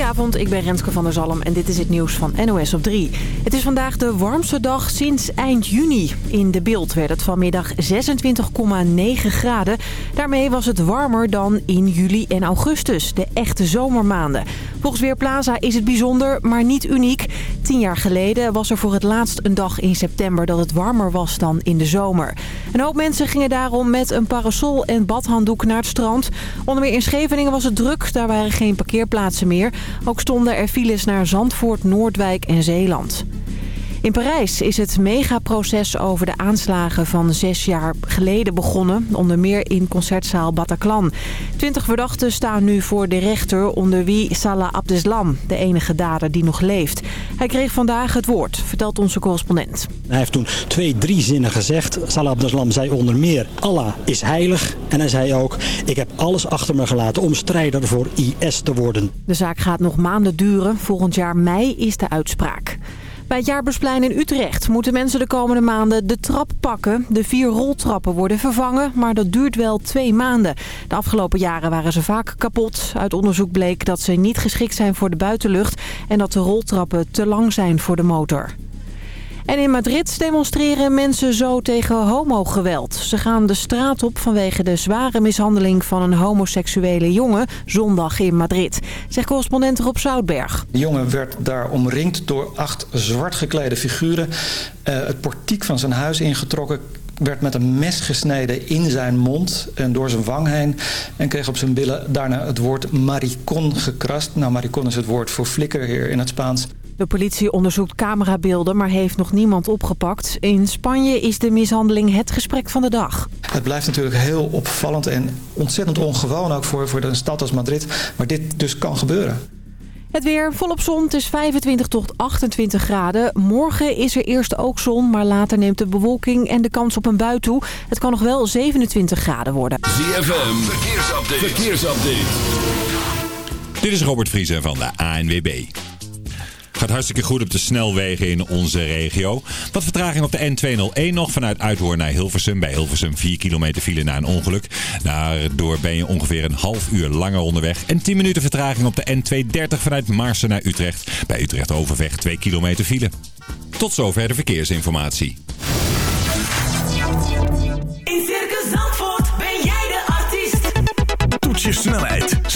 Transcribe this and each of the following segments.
Goedenavond, ik ben Renske van der Zalm en dit is het nieuws van NOS op 3. Het is vandaag de warmste dag sinds eind juni. In de beeld werd het vanmiddag 26,9 graden. Daarmee was het warmer dan in juli en augustus, de echte zomermaanden. Volgens Weerplaza is het bijzonder, maar niet uniek. Tien jaar geleden was er voor het laatst een dag in september dat het warmer was dan in de zomer. Een hoop mensen gingen daarom met een parasol en badhanddoek naar het strand. Onder meer in Scheveningen was het druk, daar waren geen parkeerplaatsen meer. Ook stonden er files naar Zandvoort, Noordwijk en Zeeland. In Parijs is het megaproces over de aanslagen van zes jaar geleden begonnen. Onder meer in concertzaal Bataclan. Twintig verdachten staan nu voor de rechter onder wie Salah Abdeslam. De enige dader die nog leeft. Hij kreeg vandaag het woord, vertelt onze correspondent. Hij heeft toen twee, drie zinnen gezegd. Salah Abdeslam zei onder meer, Allah is heilig. En hij zei ook, ik heb alles achter me gelaten om strijder voor IS te worden. De zaak gaat nog maanden duren. Volgend jaar mei is de uitspraak. Bij het Jaarbeursplein in Utrecht moeten mensen de komende maanden de trap pakken. De vier roltrappen worden vervangen, maar dat duurt wel twee maanden. De afgelopen jaren waren ze vaak kapot. Uit onderzoek bleek dat ze niet geschikt zijn voor de buitenlucht... en dat de roltrappen te lang zijn voor de motor. En in Madrid demonstreren mensen zo tegen homogeweld. Ze gaan de straat op vanwege de zware mishandeling van een homoseksuele jongen zondag in Madrid. Zegt correspondent Rob Zoutberg. De jongen werd daar omringd door acht zwart geklede figuren. Uh, het portiek van zijn huis ingetrokken werd met een mes gesneden in zijn mond en door zijn wang heen. En kreeg op zijn billen daarna het woord maricon gekrast. Nou, maricon is het woord voor flikker hier in het Spaans. De politie onderzoekt camerabeelden, maar heeft nog niemand opgepakt. In Spanje is de mishandeling het gesprek van de dag. Het blijft natuurlijk heel opvallend en ontzettend ongewoon ook voor, voor een stad als Madrid. Maar dit dus kan gebeuren. Het weer volop zon. Het is 25 tot 28 graden. Morgen is er eerst ook zon, maar later neemt de bewolking en de kans op een bui toe. Het kan nog wel 27 graden worden. ZFM, verkeersupdate. verkeersupdate. Dit is Robert Vriezen van de ANWB. Gaat hartstikke goed op de snelwegen in onze regio. Wat vertraging op de N201 nog vanuit Uithoorn naar Hilversum. Bij Hilversum 4 kilometer file na een ongeluk. Daardoor ben je ongeveer een half uur langer onderweg. En 10 minuten vertraging op de N230 vanuit Marsen naar Utrecht. Bij Utrecht Overweg 2 kilometer file. Tot zover de verkeersinformatie.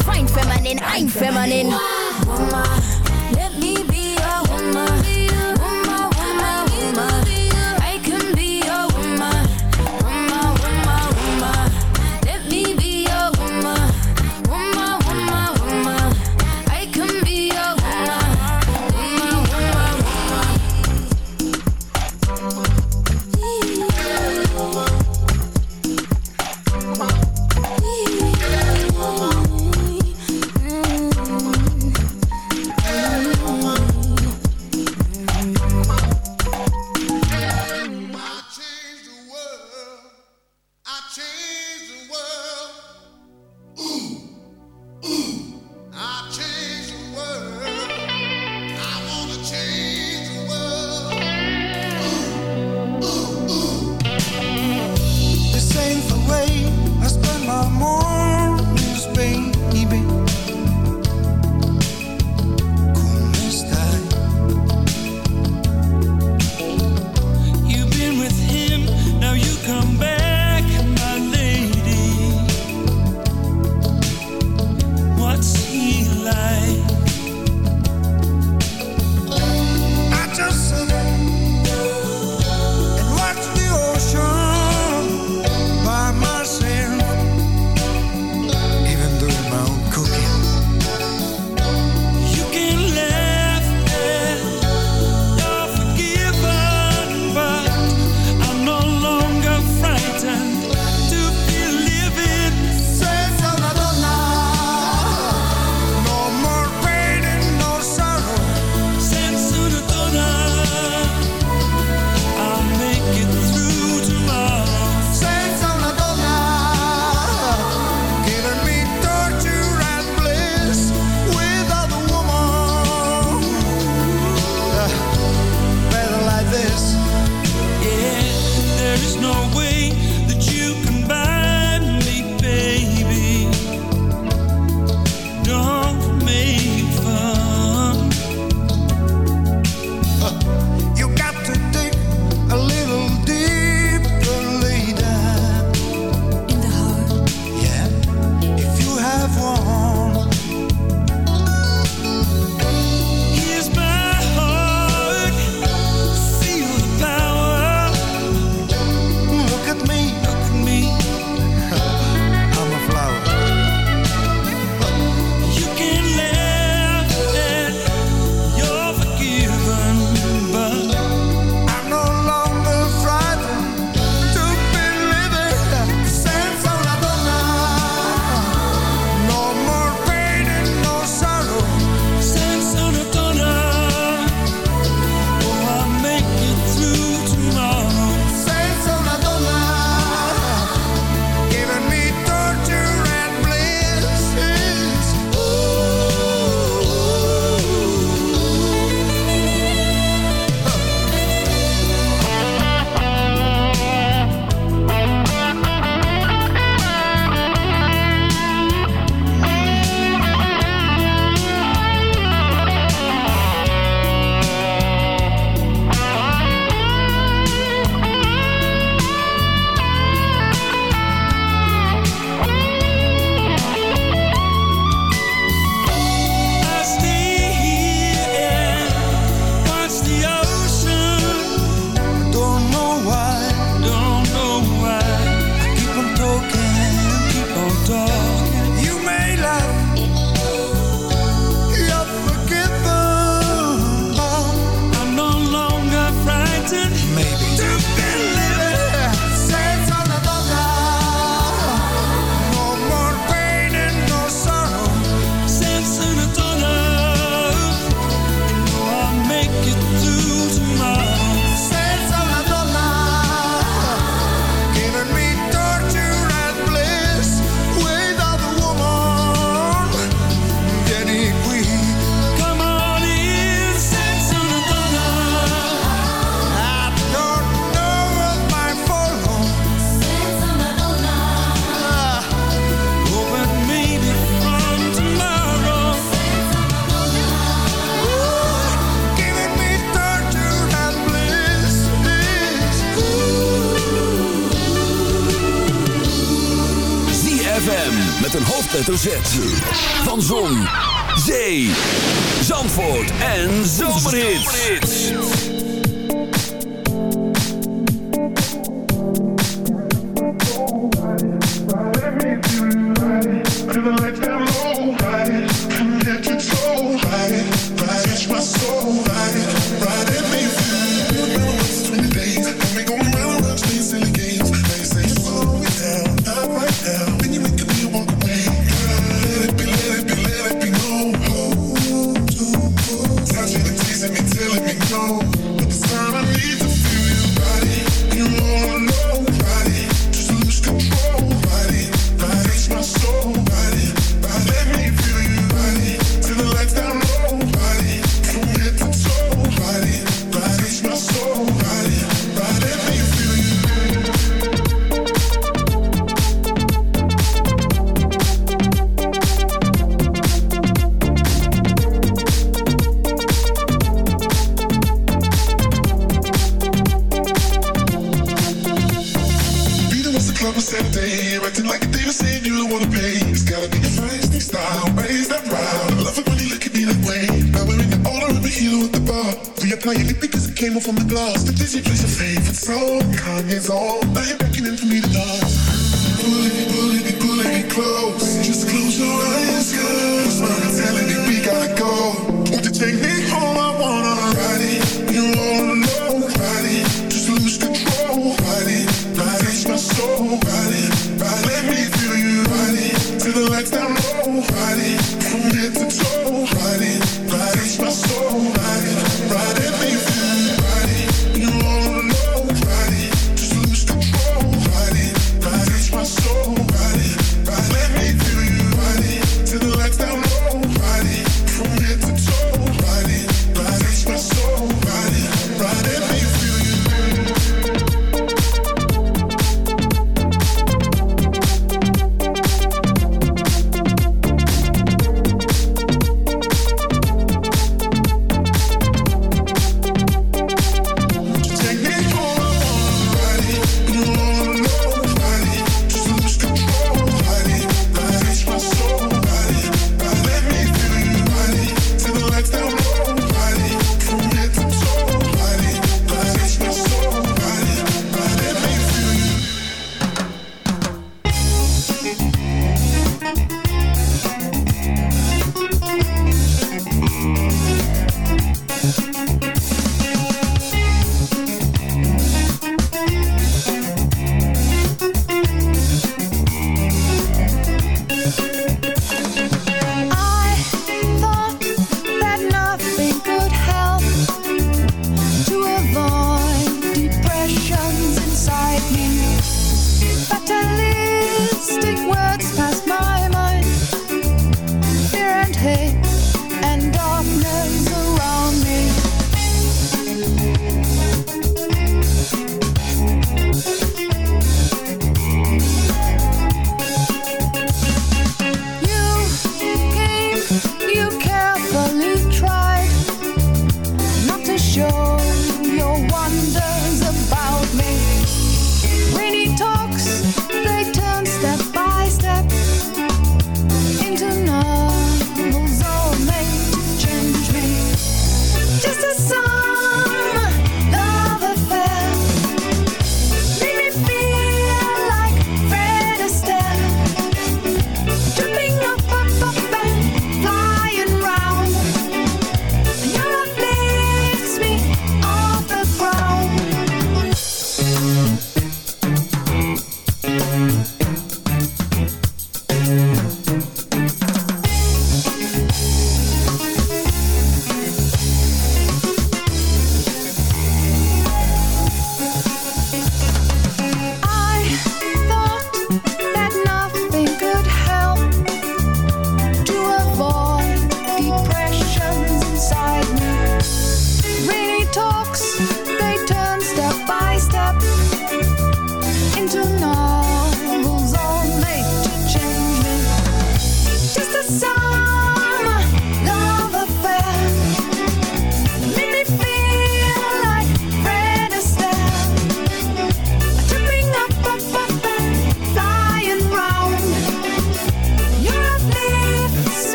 Divine feminine, I'm feminine. Woman, hoofdletter.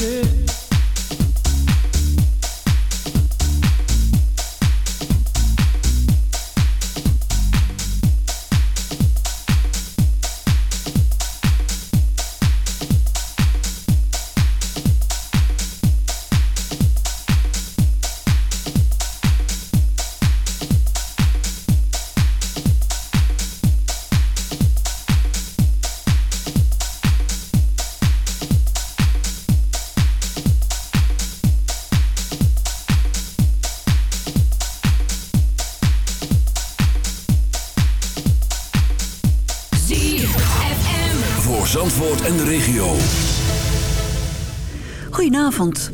Shit.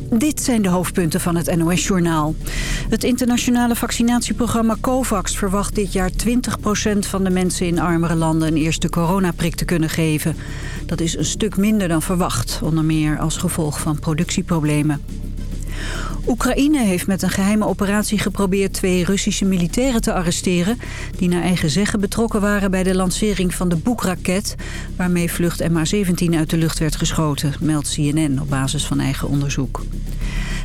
Dit zijn de hoofdpunten van het NOS-journaal. Het internationale vaccinatieprogramma COVAX verwacht dit jaar 20% van de mensen in armere landen een eerste coronaprik te kunnen geven. Dat is een stuk minder dan verwacht, onder meer als gevolg van productieproblemen. Oekraïne heeft met een geheime operatie geprobeerd twee Russische militairen te arresteren... die naar eigen zeggen betrokken waren bij de lancering van de Boek-raket... waarmee vlucht MH17 uit de lucht werd geschoten, meldt CNN op basis van eigen onderzoek.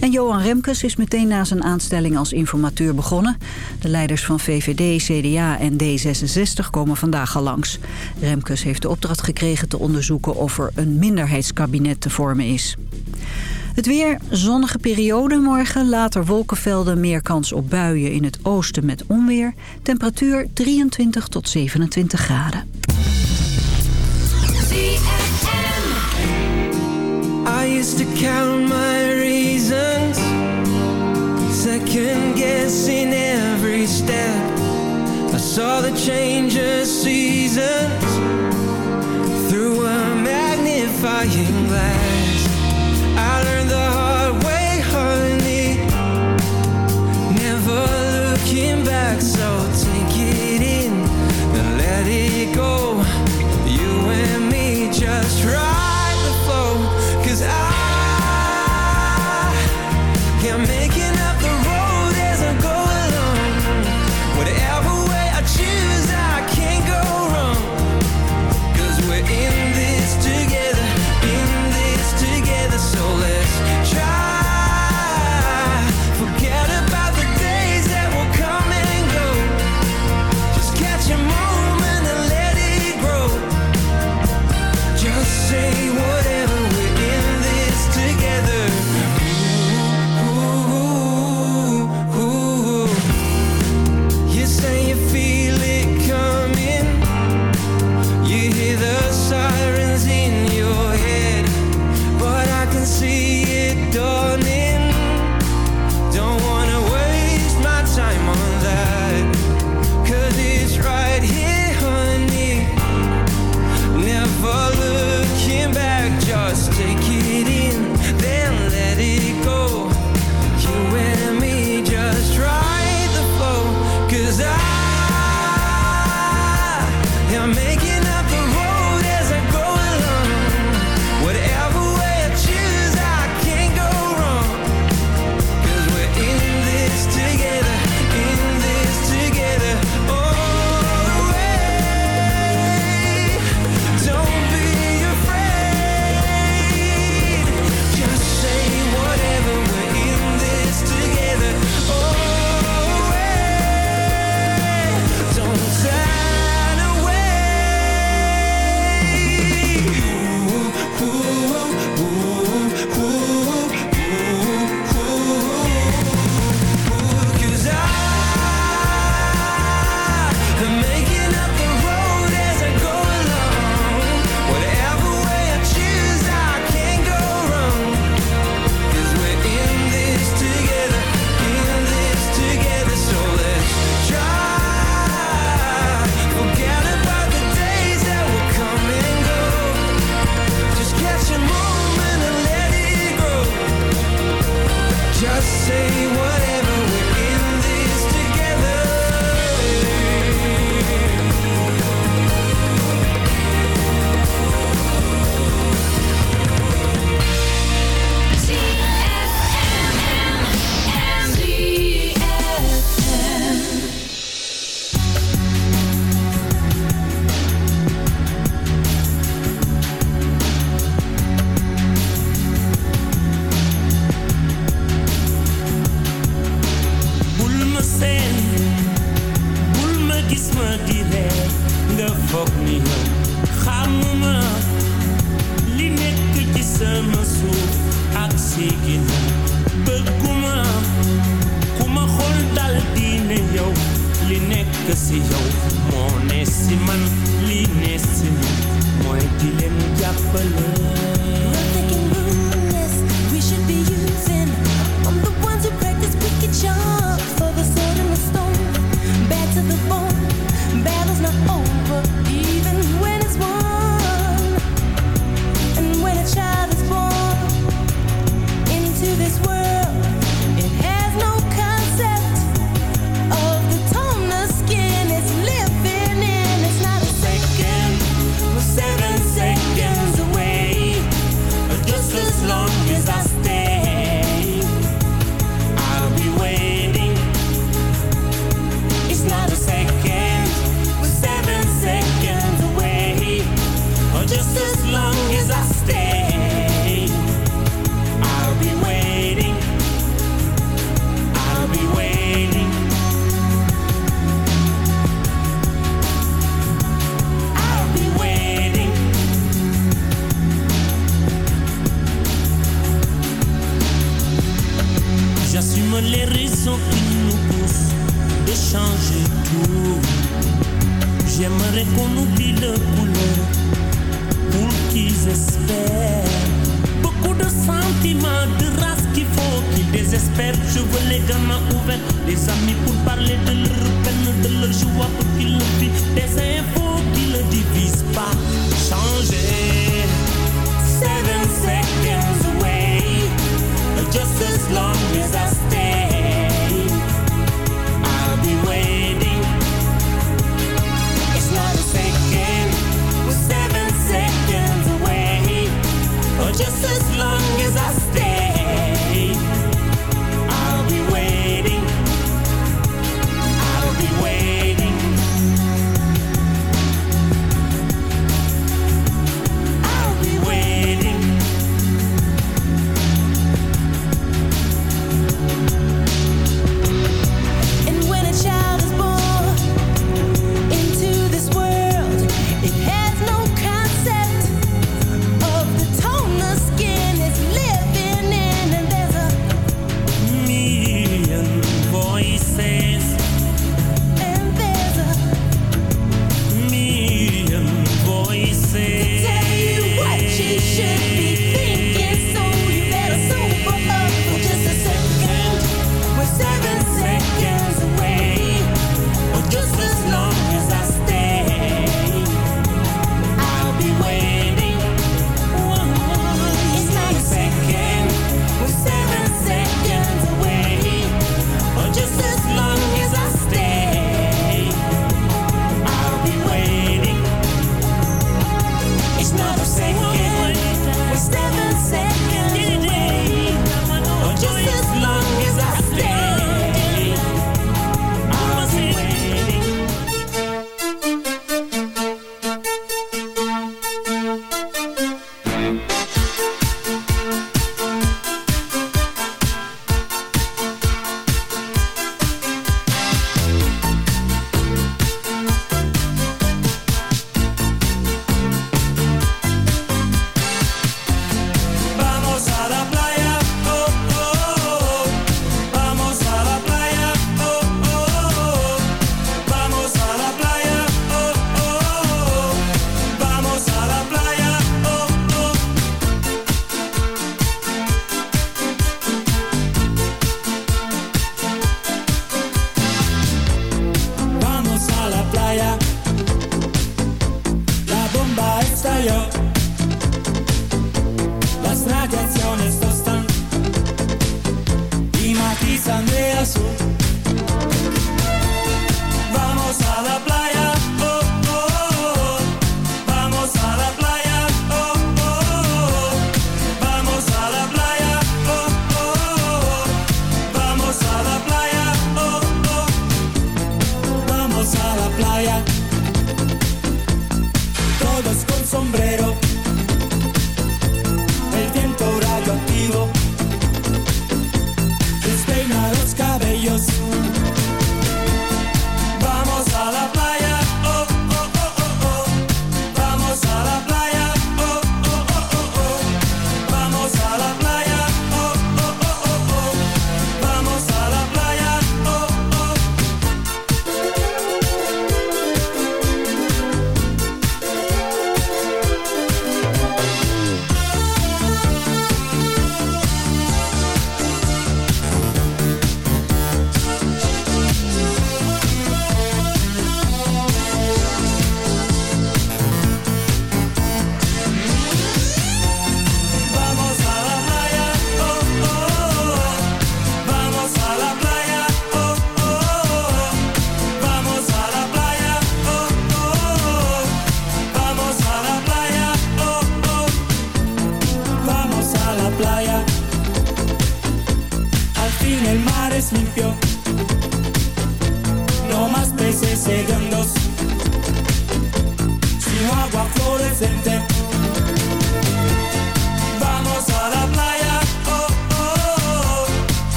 En Johan Remkes is meteen na zijn aanstelling als informateur begonnen. De leiders van VVD, CDA en D66 komen vandaag al langs. Remkes heeft de opdracht gekregen te onderzoeken of er een minderheidskabinet te vormen is. Het weer, zonnige periode morgen, later wolkenvelden, meer kans op buien in het oosten met onweer. Temperatuur 23 tot 27 graden. I used to count my reasons, second every step. I saw the change of seasons through a magnifying glass.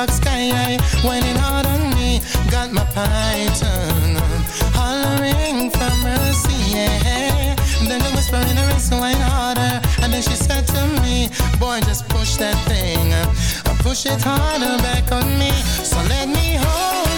up sky high, it hard on me. Got my python hollering for mercy, yeah. Then the whispering her ear, so harder. And then she said to me, Boy, just push that thing, push it harder back on me. So let me hold.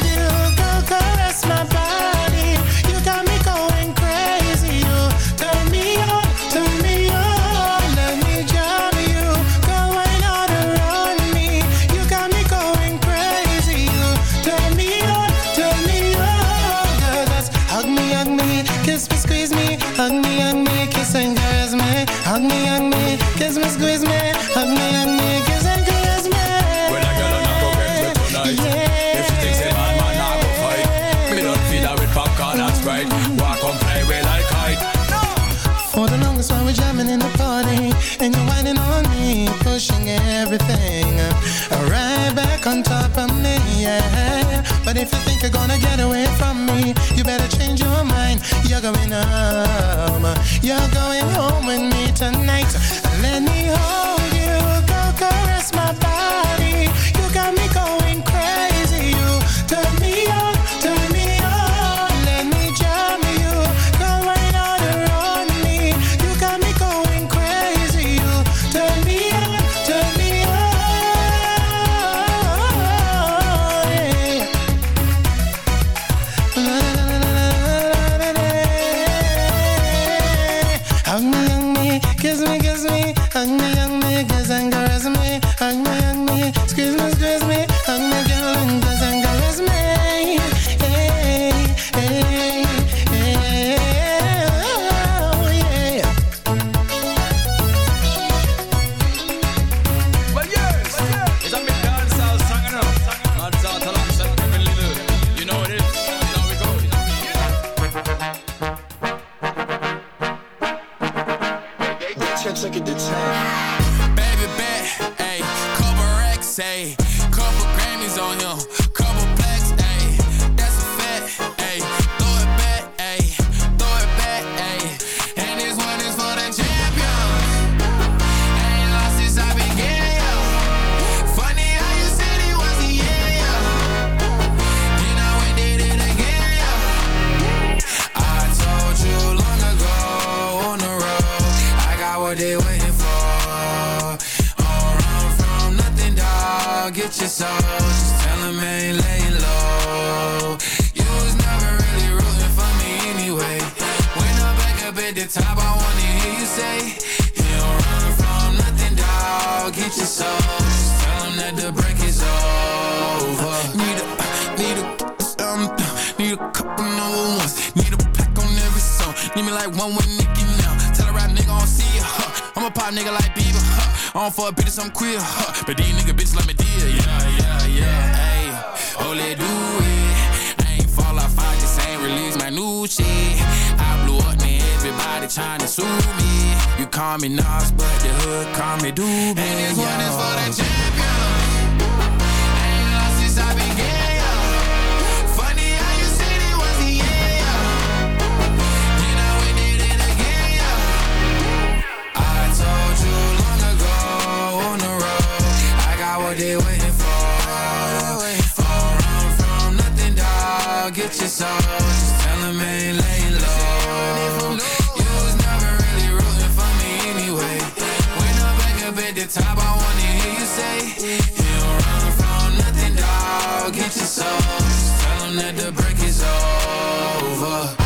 What they waiting for. Don't run from nothing, dog. Get your soul. Just tell 'em ain't laying low. You was never really rooting for me anyway. When I'm back up at the top, I wanna hear you say, You don't run from nothing, dog. Get your soul. Just tell 'em that the break is over.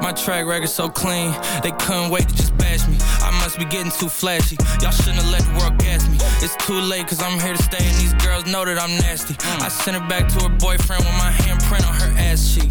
My track record so clean, they couldn't wait to just bash me. I must be getting too flashy. Y'all shouldn't have let the world gas me. It's too late, cause I'm here to stay, and these girls know that I'm nasty. I sent her back to her boyfriend with my handprint on her ass cheek.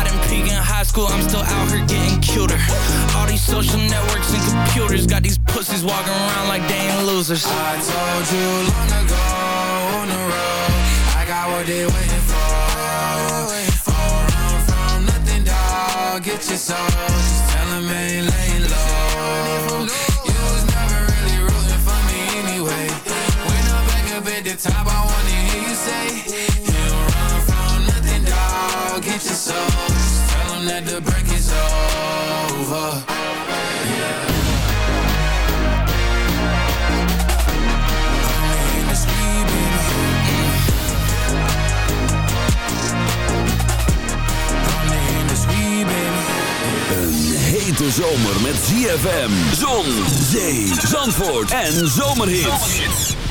peak in high school, I'm still out here getting cuter. All these social networks and computers got these pussies walking around like they ain't losers. I told you long ago on the road, I got what they waiting for. Don't run from nothing, dog. Get your soul. Just tell 'em ain't laying low. You was never really rooting for me anyway. When I'm back up at the top, I wanna hear you say, You run from nothing, dog. Get your soul. That the break is over. Een hete zomer met ZFM, zon, zee, zandvoort en zomerhits. I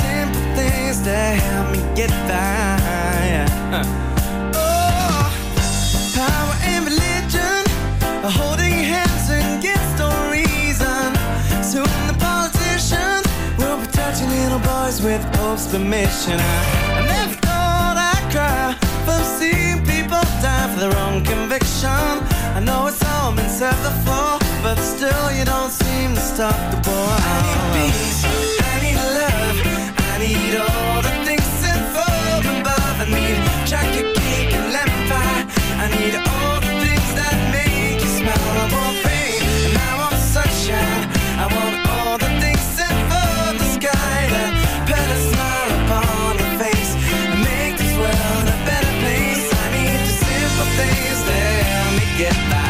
things that help me get by. Oh, power and religion are holding hands against no reason. Soon the politicians will be touching little boys with Pope's permission. I never thought I'd cry from seeing people die for their own conviction. I know it's all been said before, but still you don't seem to stop the war. Need all the things sent from above. I need chocolate cake and lemon pie. I need all the things that make you smile. I want fame and I want sunshine. I want all the things sent from the sky that put a smile upon your face and make this world a better place. I need the simple things that help me get by.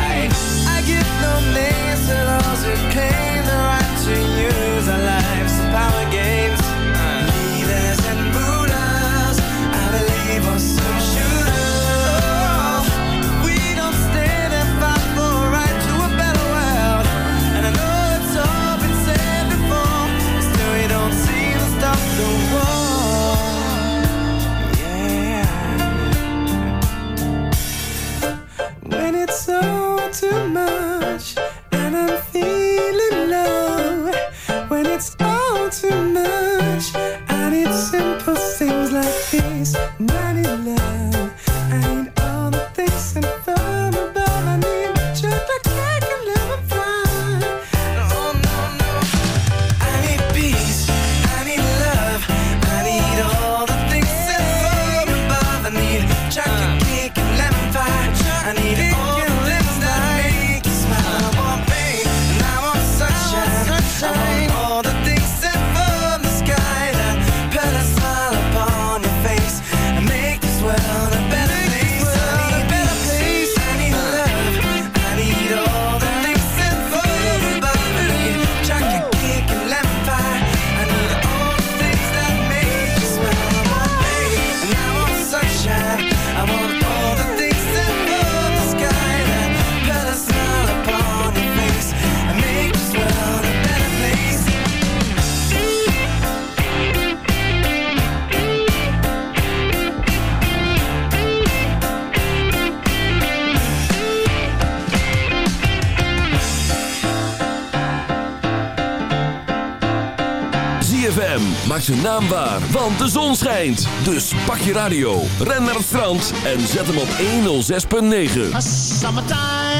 ZFM. Maak zijn naam waar, want de zon schijnt. Dus pak je radio, ren naar het strand en zet hem op 106.9.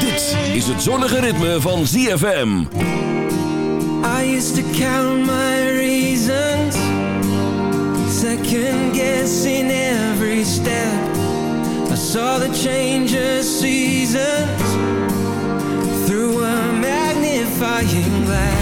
Dit is het zonnige ritme van ZFM. I used to count my reasons. Second guessing every step. I saw the changes seasons. Through a magnifying glass.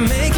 make